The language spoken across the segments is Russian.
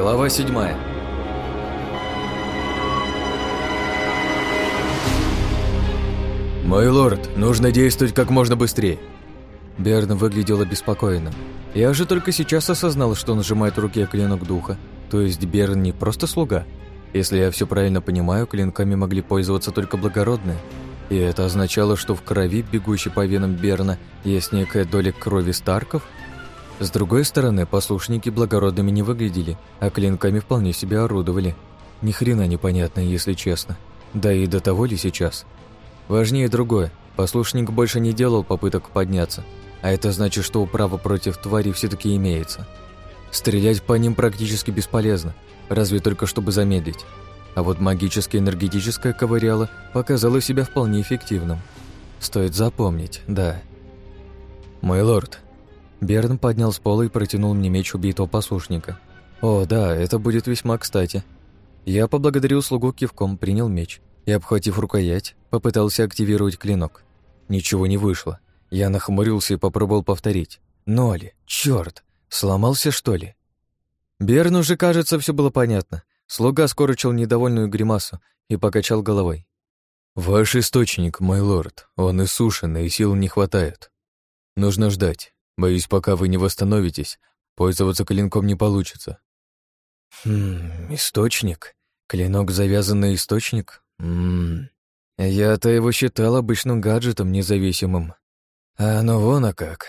Глава седьмая. «Мой лорд, нужно действовать как можно быстрее!» Берн выглядел обеспокоенным. Я же только сейчас осознал, что он сжимает в руке клинок духа. То есть Берн не просто слуга. Если я все правильно понимаю, клинками могли пользоваться только благородные. И это означало, что в крови, бегущей по венам Берна, есть некая доля крови Старков? С другой стороны, послушники благородными не выглядели, а клинками вполне себе орудовали. Ни хрена непонятно, если честно. Да и до того ли сейчас? Важнее другое. Послушник больше не делал попыток подняться, а это значит, что управа против твари все таки имеется. Стрелять по ним практически бесполезно, разве только чтобы замедлить. А вот магически-энергетическое ковыряло показало себя вполне эффективным. Стоит запомнить, да. «Мой лорд». Берн поднял с пола и протянул мне меч убитого послушника. «О, да, это будет весьма кстати». Я поблагодарил слугу кивком, принял меч и, обхватив рукоять, попытался активировать клинок. Ничего не вышло. Я нахмурился и попробовал повторить. Ноль. Чёрт. Сломался, что ли? Берну же, кажется, все было понятно. Слуга скорчил недовольную гримасу и покачал головой. «Ваш источник, мой лорд, он иссушен, и сил не хватает. Нужно ждать. Боюсь, пока вы не восстановитесь, пользоваться клинком не получится». «Хм, источник? Клинок, завязанный источник? Ммм, я-то его считал обычным гаджетом независимым. А ну вон а как.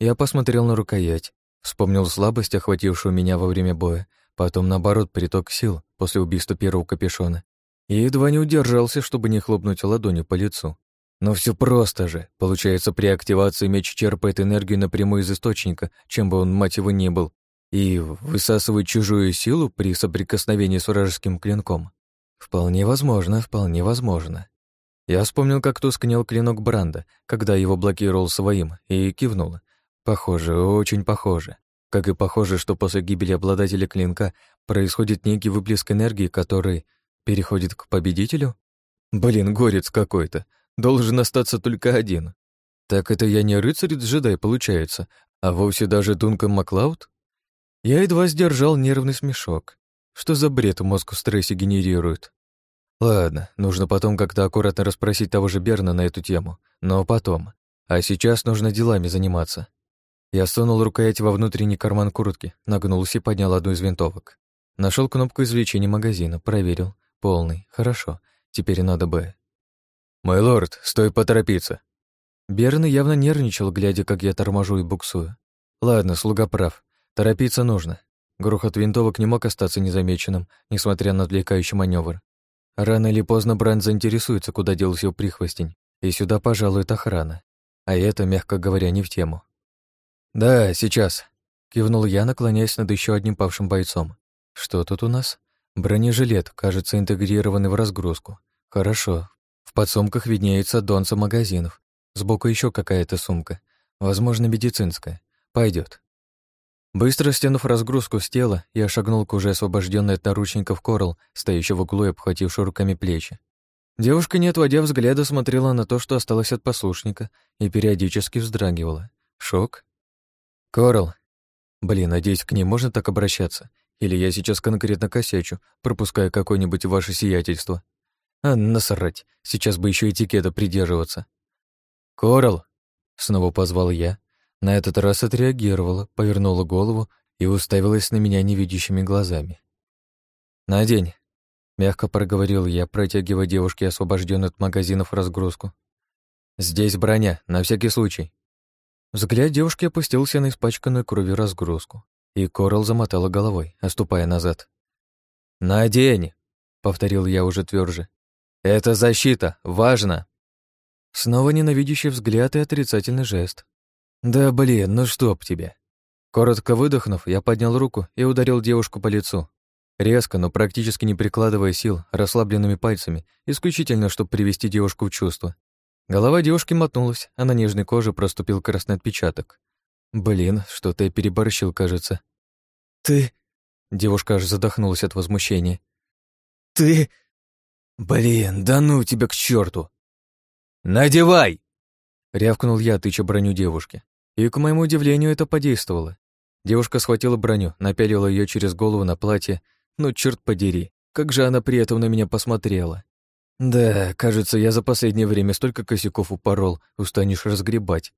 Я посмотрел на рукоять, вспомнил слабость, охватившую меня во время боя, потом, наоборот, приток сил после убийства первого капюшона, и едва не удержался, чтобы не хлопнуть ладонью по лицу. Но все просто же. Получается, при активации меч черпает энергию напрямую из источника, чем бы он, мать его, ни был, и высасывает чужую силу при соприкосновении с вражеским клинком. Вполне возможно, вполне возможно. Я вспомнил, как тускнел клинок Бранда, когда его блокировал своим, и кивнул. Похоже, очень похоже. Как и похоже, что после гибели обладателя клинка происходит некий выплеск энергии, который переходит к победителю? Блин, горец какой-то. Должен остаться только один. Так это я не рыцарь-джедай, получается, а вовсе даже Дункан Маклауд? Я едва сдержал нервный смешок. Что за бред мозг в стрессе генерирует? Ладно, нужно потом как-то аккуратно расспросить того же Берна на эту тему, но потом. А сейчас нужно делами заниматься. Я сунул рукоять во внутренний карман куртки, нагнулся и поднял одну из винтовок. Нашел кнопку извлечения магазина, проверил. Полный. Хорошо. Теперь надо бы... «Мой лорд, стой поторопиться!» Берн явно нервничал, глядя, как я торможу и буксую. Ладно, слуга прав. Торопиться нужно. Грохот винтовок не мог остаться незамеченным, несмотря на отвлекающий маневр. Рано или поздно Бранд заинтересуется, куда делся его прихвостень, и сюда пожалует охрана. А это, мягко говоря, не в тему. «Да, сейчас», — кивнул я, наклоняясь над еще одним павшим бойцом. «Что тут у нас?» Бронежилет, кажется, интегрированный в разгрузку. Хорошо. В подсумках виднеется донца магазинов. Сбоку еще какая-то сумка. Возможно, медицинская. Пойдет. Быстро стянув разгрузку с тела, я шагнул к уже освобожденной от наручников Корал, стоящей в углу и обхватившей руками плечи. Девушка, не отводя взгляда, смотрела на то, что осталось от послушника, и периодически вздрагивала. Шок? Корал. Блин, надеюсь, к ней можно так обращаться? Или я сейчас конкретно косячу, пропуская какое-нибудь ваше сиятельство? А, насрать, сейчас бы еще этикета придерживаться. Корал! Снова позвал я, на этот раз отреагировала, повернула голову и уставилась на меня невидящими глазами. «Надень», — мягко проговорил я, протягивая девушке освобожденную от магазинов разгрузку. «Здесь броня, на всякий случай». Взгляд девушки опустился на испачканную кровью разгрузку, и Корал замотала головой, оступая назад. «Надень!» — повторил я уже тверже. «Это защита! Важно!» Снова ненавидящий взгляд и отрицательный жест. «Да блин, ну чтоб тебе!» Коротко выдохнув, я поднял руку и ударил девушку по лицу. Резко, но практически не прикладывая сил, расслабленными пальцами, исключительно, чтобы привести девушку в чувство. Голова девушки мотнулась, а на нежной коже проступил красный отпечаток. Блин, что-то я переборщил, кажется. «Ты...» Девушка аж задохнулась от возмущения. «Ты...» «Блин, да ну тебя к черту! «Надевай!» Рявкнул я, тыча броню девушки. И, к моему удивлению, это подействовало. Девушка схватила броню, напялила ее через голову на платье. Ну, черт подери, как же она при этом на меня посмотрела. Да, кажется, я за последнее время столько косяков упорол, устанешь разгребать.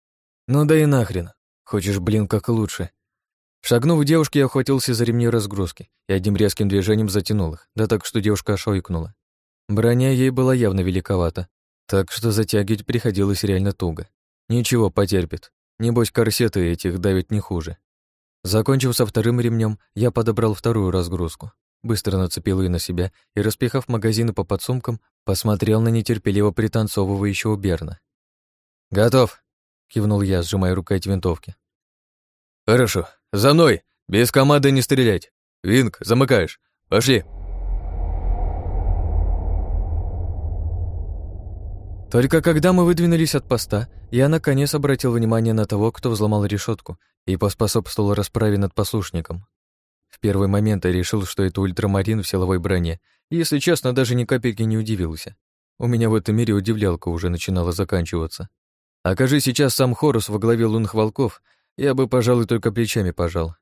Ну да и нахрен. Хочешь, блин, как лучше. Шагнув к девушке, я ухватился за ремни разгрузки и одним резким движением затянул их, да так, что девушка ошойкнула. Броня ей была явно великовата, так что затягивать приходилось реально туго. Ничего, потерпит. Небось, корсеты этих давят не хуже. Закончив со вторым ремнем, я подобрал вторую разгрузку. Быстро нацепил ее на себя и, распихав магазины по подсумкам, посмотрел на нетерпеливо пританцовывающего Берна. «Готов!» — кивнул я, сжимая рукоять винтовки. «Хорошо. За мной! Без команды не стрелять! Винг, замыкаешь! Пошли!» Только когда мы выдвинулись от поста, я наконец обратил внимание на того, кто взломал решетку и поспособствовал расправе над послушником. В первый момент я решил, что это ультрамарин в силовой броне, и, если честно, даже ни капельки не удивился. У меня в этом мире удивлялка уже начинала заканчиваться. Окажи сейчас сам Хорус во главе лунных волков, я бы, пожалуй, только плечами пожал.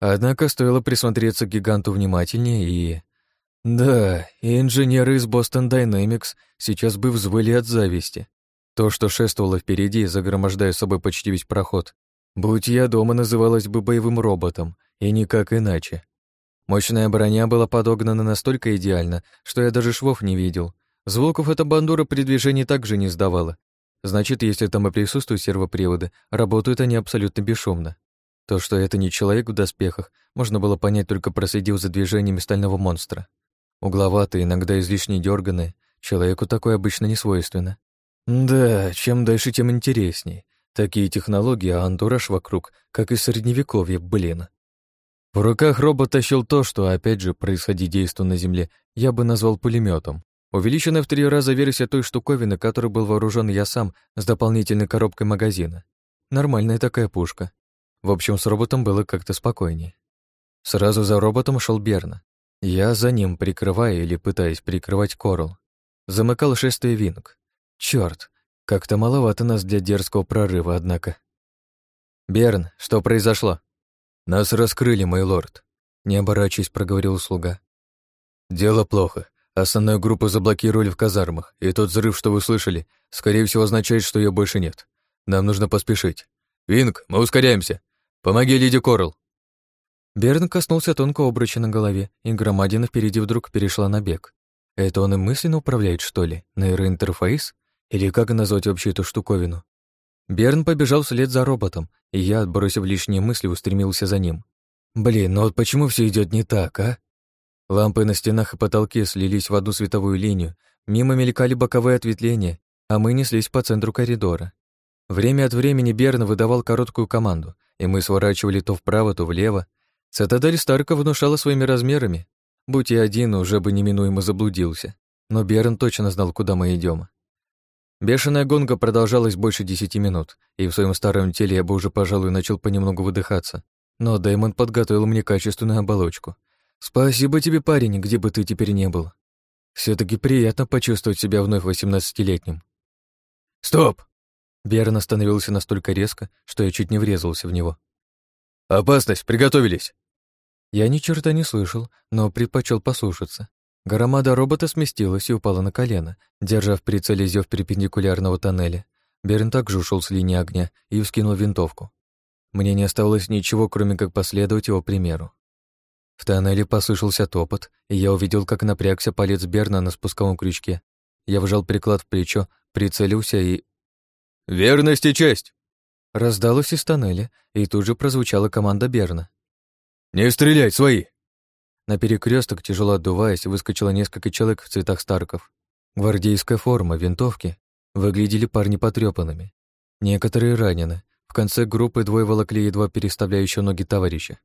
Однако стоило присмотреться к гиганту внимательнее и... Да, и инженеры из Boston Dynamics сейчас бы взвыли от зависти. То, что шествовало впереди, загромождая собой почти весь проход, будь я дома, называлось бы боевым роботом, и никак иначе. Мощная броня была подогнана настолько идеально, что я даже швов не видел. Звуков эта бандура при движении также не сдавала. Значит, если там и присутствуют сервоприводы, работают они абсолютно бесшумно. То, что это не человек в доспехах, можно было понять только проследив за движениями стального монстра. Угловатые, иногда излишне дерганые, человеку такое обычно не свойственно. Да, чем дальше, тем интересней. Такие технологии, а антураж вокруг, как и средневековье, блин. В руках робот тащил то, что, опять же, происходи действие на Земле, я бы назвал пулеметом. Увеличенная в три раза версия той штуковины, которой был вооружен я сам, с дополнительной коробкой магазина. Нормальная такая пушка. В общем, с роботом было как-то спокойнее. Сразу за роботом шел Берна. Я за ним, прикрывая или пытаясь прикрывать Корл. Замыкал шествие Винг. Чёрт, как-то маловато нас для дерзкого прорыва, однако. «Берн, что произошло?» «Нас раскрыли, мой лорд», — не оборачиваясь, проговорил слуга. «Дело плохо. Основную группу заблокировали в казармах, и тот взрыв, что вы слышали, скорее всего, означает, что ее больше нет. Нам нужно поспешить. Винг, мы ускоряемся. Помоги леди Корл». Берн коснулся тонкого обруча на голове, и громадина впереди вдруг перешла на бег. Это он и мысленно управляет, что ли? Нейроинтерфейс? Или как назвать вообще эту штуковину? Берн побежал вслед за роботом, и я, отбросив лишние мысли, устремился за ним. Блин, ну вот почему все идет не так, а? Лампы на стенах и потолке слились в одну световую линию, мимо мелькали боковые ответвления, а мы неслись по центру коридора. Время от времени Берн выдавал короткую команду, и мы сворачивали то вправо, то влево, Цитадель Старка внушала своими размерами. Будь я один, уже бы неминуемо заблудился. Но Берн точно знал, куда мы идем. Бешеная гонка продолжалась больше десяти минут, и в своем старом теле я бы уже, пожалуй, начал понемногу выдыхаться. Но Дэймон подготовил мне качественную оболочку. Спасибо тебе, парень, где бы ты теперь не был. все таки приятно почувствовать себя вновь восемнадцатилетним. Стоп! Берн остановился настолько резко, что я чуть не врезался в него. «Опасность! Приготовились!» Я ни черта не слышал, но предпочел послушаться. Громада робота сместилась и упала на колено, держа в прицеле зев перпендикулярного тоннеля. Берн также ушел с линии огня и вскинул винтовку. Мне не оставалось ничего, кроме как последовать его примеру. В тоннеле послышался топот, и я увидел, как напрягся палец Берна на спусковом крючке. Я вжал приклад в плечо, прицелился и... «Верность и честь!» Раздалось из тоннеля, и тут же прозвучала команда Берна. «Не стрелять, свои!» На перекресток, тяжело отдуваясь, выскочило несколько человек в цветах Старков. Гвардейская форма, винтовки. Выглядели парни потрепанными. Некоторые ранены. В конце группы двое волокли едва переставляющие ноги товарища.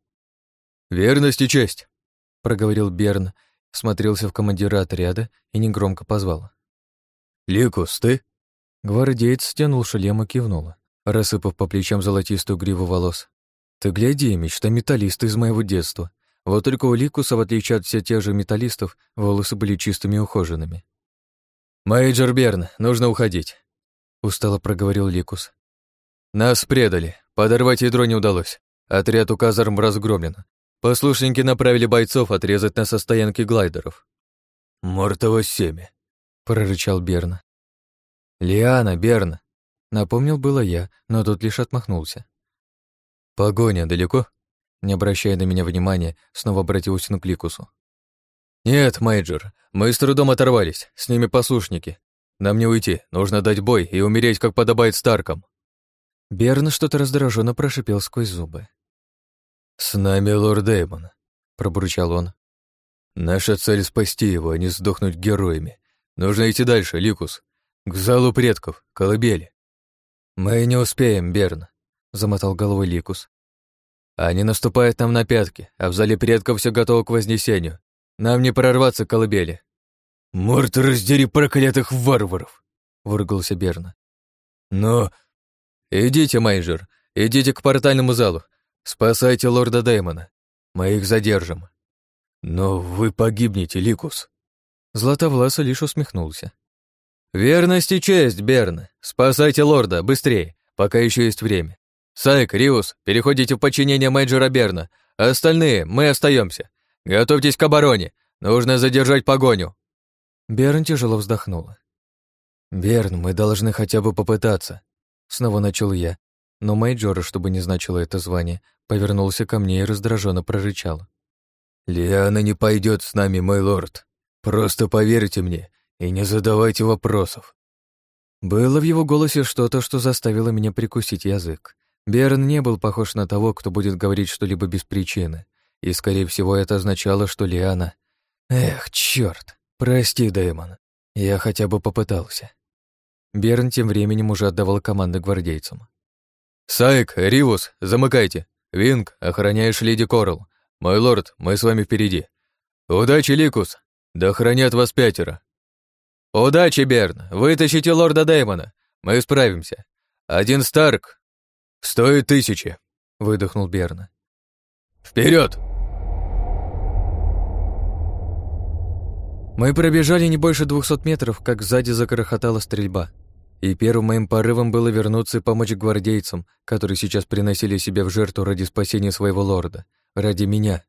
«Верность и честь!» — проговорил Берн, смотрелся в командира отряда и негромко позвал. «Ликус, ты?» Гвардеец стянул шлем и кивнула рассыпав по плечам золотистую гриву волос. «Ты гляди, мечта металлиста из моего детства. Вот только у Ликуса, в отличие от всех тех же металлистов, волосы были чистыми и ухоженными». «Мейджор Берн, нужно уходить», — устало проговорил Ликус. «Нас предали. Подорвать ядро не удалось. Отряд у казарм разгромлен. Послушники направили бойцов отрезать нас со стоянки глайдеров. «Мортово семя», — прорычал Берна. «Лиана, Берна», — напомнил было я, но тут лишь отмахнулся. «Погоня далеко?» Не обращая на меня внимания, снова обратился к Ликусу. «Нет, Мейджор, мы с трудом оторвались, с ними послушники. Нам не уйти, нужно дать бой и умереть, как подобает Старкам». Берн что-то раздраженно прошипел сквозь зубы. «С нами лорд Дэймон», — пробурчал он. «Наша цель — спасти его, а не сдохнуть героями. Нужно идти дальше, Ликус. К залу предков, колыбели». «Мы не успеем, Берн», — замотал головой Ликус. «Они наступают нам на пятки, а в зале предков все готово к вознесению. Нам не прорваться к колыбели». «Морт, раздери проклятых варваров!» — выругался Берна. «Но...» «Идите, Мейджор, идите к портальному залу. Спасайте лорда Дэймона. Мы их задержим». «Но вы погибнете, Ликус». Златовласа лишь усмехнулся. «Верность и честь, Берн. Спасайте лорда, быстрее, пока еще есть время. Сайк, Риус, переходите в подчинение Мейджора Берна. Остальные, мы остаемся. Готовьтесь к обороне. Нужно задержать погоню». Берн тяжело вздохнула. «Берн, мы должны хотя бы попытаться», — снова начал я, но Мейджор, что бы ни значило это звание, повернулся ко мне и раздраженно прорычал. «Лиана не пойдет с нами, мой лорд. Просто поверьте мне и не задавайте вопросов». Было в его голосе что-то, что заставило меня прикусить язык. Берн не был похож на того, кто будет говорить что-либо без причины, и, скорее всего, это означало, что Лиана... Эх, чёрт, прости, Дэймон, я хотя бы попытался. Берн тем временем уже отдавал команды гвардейцам. «Сайк, Ривус, замыкайте. Винг, охраняешь леди Корал. Мой лорд, мы с вами впереди. Удачи, Ликус, да хранят вас пятеро. Удачи, Берн, вытащите лорда Дэймона. Мы справимся. Один Старк, «Стоит тысячи», — выдохнул Берна. Вперед! Мы пробежали не больше двухсот метров, как сзади закрохотала стрельба. И первым моим порывом было вернуться и помочь гвардейцам, которые сейчас приносили себя в жертву ради спасения своего лорда, ради меня.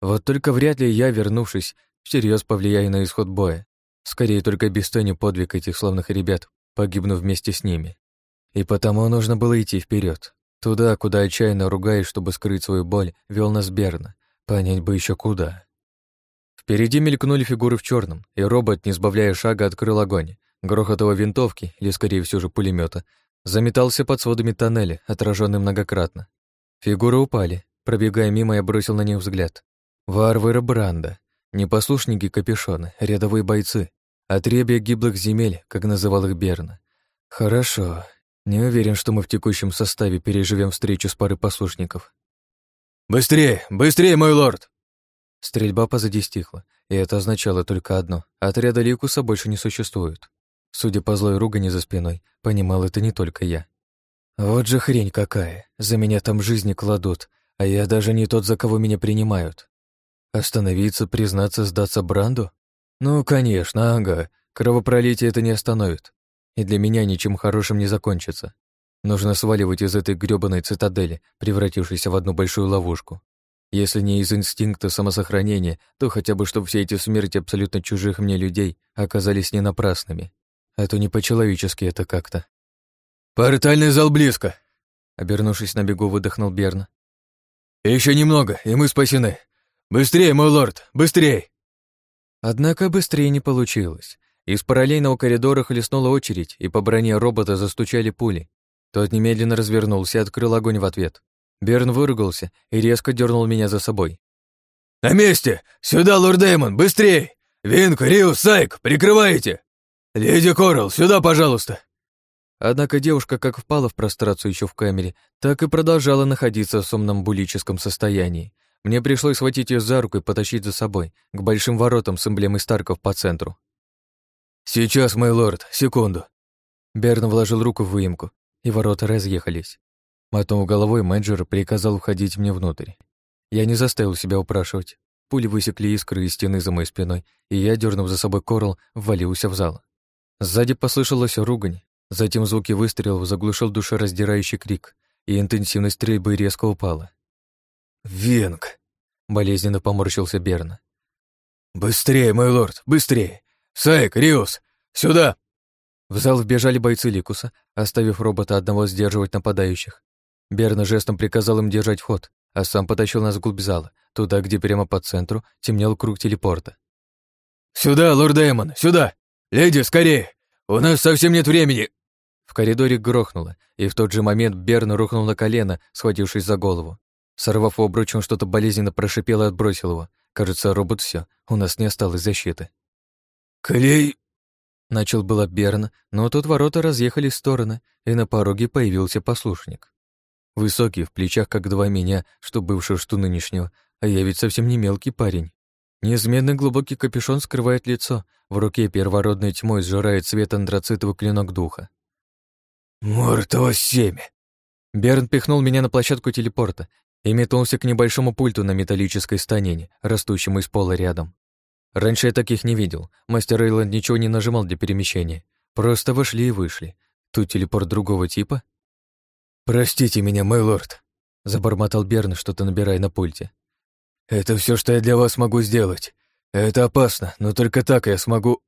Вот только вряд ли я, вернувшись, всерьез повлияю на исход боя. Скорее, только бесценю подвиг этих славных ребят, погибну вместе с ними. И потому нужно было идти вперед. Туда, куда отчаянно ругаясь, чтобы скрыть свою боль, вел нас Берна. Понять бы еще куда. Впереди мелькнули фигуры в черном, и робот, не сбавляя шага, открыл огонь. Грохот его винтовки, или скорее всего же пулемета, заметался под сводами тоннеля, отраженный многократно. Фигуры упали. Пробегая мимо, я бросил на них взгляд. Варвары Бранда. Непослушники капюшоны, рядовые бойцы. Отребья гиблых земель, как называл их Берна. Хорошо, не уверен, что мы в текущем составе переживем встречу с парой послушников. «Быстрее! Быстрее, мой лорд!» Стрельба позади стихла, и это означало только одно — отряда Ликуса больше не существует. Судя по злой ругани за спиной, понимал это не только я. Вот же хрень какая, за меня там жизни кладут, а я даже не тот, за кого меня принимают. Остановиться, признаться, сдаться Бранду? Ну, конечно, ага, кровопролитие это не остановит и для меня ничем хорошим не закончится. Нужно сваливать из этой грёбаной цитадели, превратившейся в одну большую ловушку. Если не из инстинкта самосохранения, то хотя бы, чтобы все эти смерти абсолютно чужих мне людей оказались не напрасными. А не по-человечески это как-то. «Портальный зал близко!» Обернувшись на бегу, выдохнул Берн. Еще немного, и мы спасены. Быстрее, мой лорд, быстрее!» Однако быстрее не получилось. Из параллельного коридора хлестнула очередь, и по броне робота застучали пули. Тот немедленно развернулся и открыл огонь в ответ. Берн выругался и резко дернул меня за собой. «На месте! Сюда, лорд Дэймон, быстрей! Винк, Риус, Сайк, прикрывайте! Леди Коралл, сюда, пожалуйста!» Однако девушка как впала в прострацию еще в камере, так и продолжала находиться в сомнамбулическом состоянии. Мне пришлось схватить ее за руку и потащить за собой, к большим воротам с эмблемой Старков по центру. «Сейчас, мой лорд, секунду». Берн вложил руку в выемку, и ворота разъехались. Мотнув головой, менеджер приказал входить мне внутрь. Я не заставил себя упрашивать. Пули высекли искры из стены за моей спиной, и я, дернув за собой корл, ввалился в зал. Сзади послышалась ругань, затем звуки выстрелов заглушил душераздирающий крик, и интенсивность стрельбы резко упала. «Венг!» — болезненно поморщился Берн. «Быстрее, мой лорд, быстрее! Сайк, Риус, сюда!» В зал вбежали бойцы Ликуса, оставив робота одного сдерживать нападающих. Берна жестом приказал им держать ход, а сам потащил нас вглубь зала, туда, где прямо по центру темнел круг телепорта. «Сюда, лорд Дэймон, сюда! Леди, скорее! У нас совсем нет времени!» В коридоре грохнуло, и в тот же момент Берн рухнул на колено, схватившись за голову. Сорвав обруч, он что-то болезненно прошипел и отбросил его. Кажется, робот все, у нас не осталось защиты. «Клей!» Начал было Берн, но тут ворота разъехались в стороны, и на пороге появился послушник. Высокий, в плечах как два меня, что бывшего, что нынешнего, а я ведь совсем не мелкий парень. Неизменный глубокий капюшон скрывает лицо, в руке первородной тьмой сжирает свет антрацитовый клинок духа. «Мортово семя!» Берн пихнул меня на площадку телепорта и метнулся к небольшому пульту на металлической станине, растущему из пола рядом. Раньше я таких не видел. Мастер Эйланд ничего не нажимал для перемещения. Просто вошли и вышли. Тут телепорт другого типа? «Простите меня, мой лорд», — забормотал Берн, что-то набирая на пульте. «Это все, что я для вас могу сделать. Это опасно, но только так я смогу...»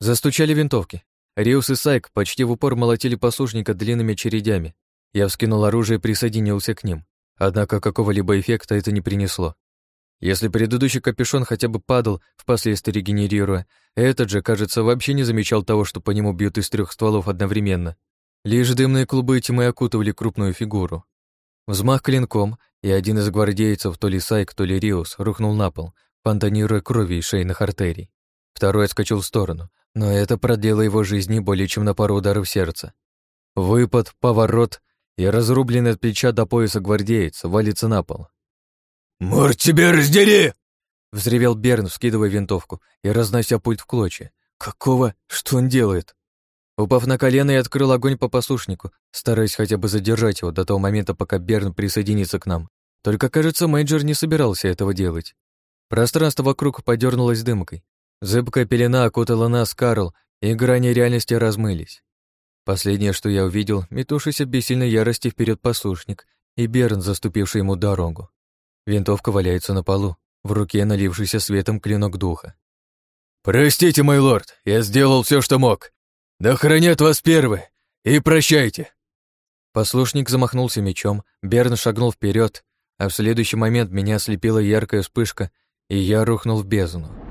Застучали винтовки. Риус и Сайк почти в упор молотили послушника длинными чередями. Я вскинул оружие и присоединился к ним. Однако какого-либо эффекта это не принесло. Если предыдущий капюшон хотя бы падал, впоследствии регенерируя, этот же, кажется, вообще не замечал того, что по нему бьют из трех стволов одновременно. Лишь дымные клубы тьмы окутывали крупную фигуру. Взмах клинком, и один из гвардейцев, то ли Сайк, то ли Риус, рухнул на пол, фонтанируя кровью из шейных артерий. Второй отскочил в сторону, но это проделало его жизни более чем на пару ударов сердца. Выпад, поворот, и разрубленный от плеча до пояса гвардеец валится на пол. «Морт тебя раздери!» Взревел Берн, вскидывая винтовку и разнося пульт в клочья. «Какого? Что он делает?» Упав на колено, я открыл огонь по послушнику, стараясь хотя бы задержать его до того момента, пока Берн присоединится к нам. Только, кажется, Мейджор не собирался этого делать. Пространство вокруг подернулось дымкой. Зыбкая пелена окутала нас, Карл, и грани реальности размылись. Последнее, что я увидел, мечущийся в бессильной ярости вперед послушник и Берн, заступивший ему дорогу. Винтовка валяется на полу, в руке налившийся светом клинок духа. «Простите, мой лорд, я сделал все, что мог. Да хранят вас первые, и прощайте!» Послушник замахнулся мечом, Берн шагнул вперед, а в следующий момент меня ослепила яркая вспышка, и я рухнул в бездну.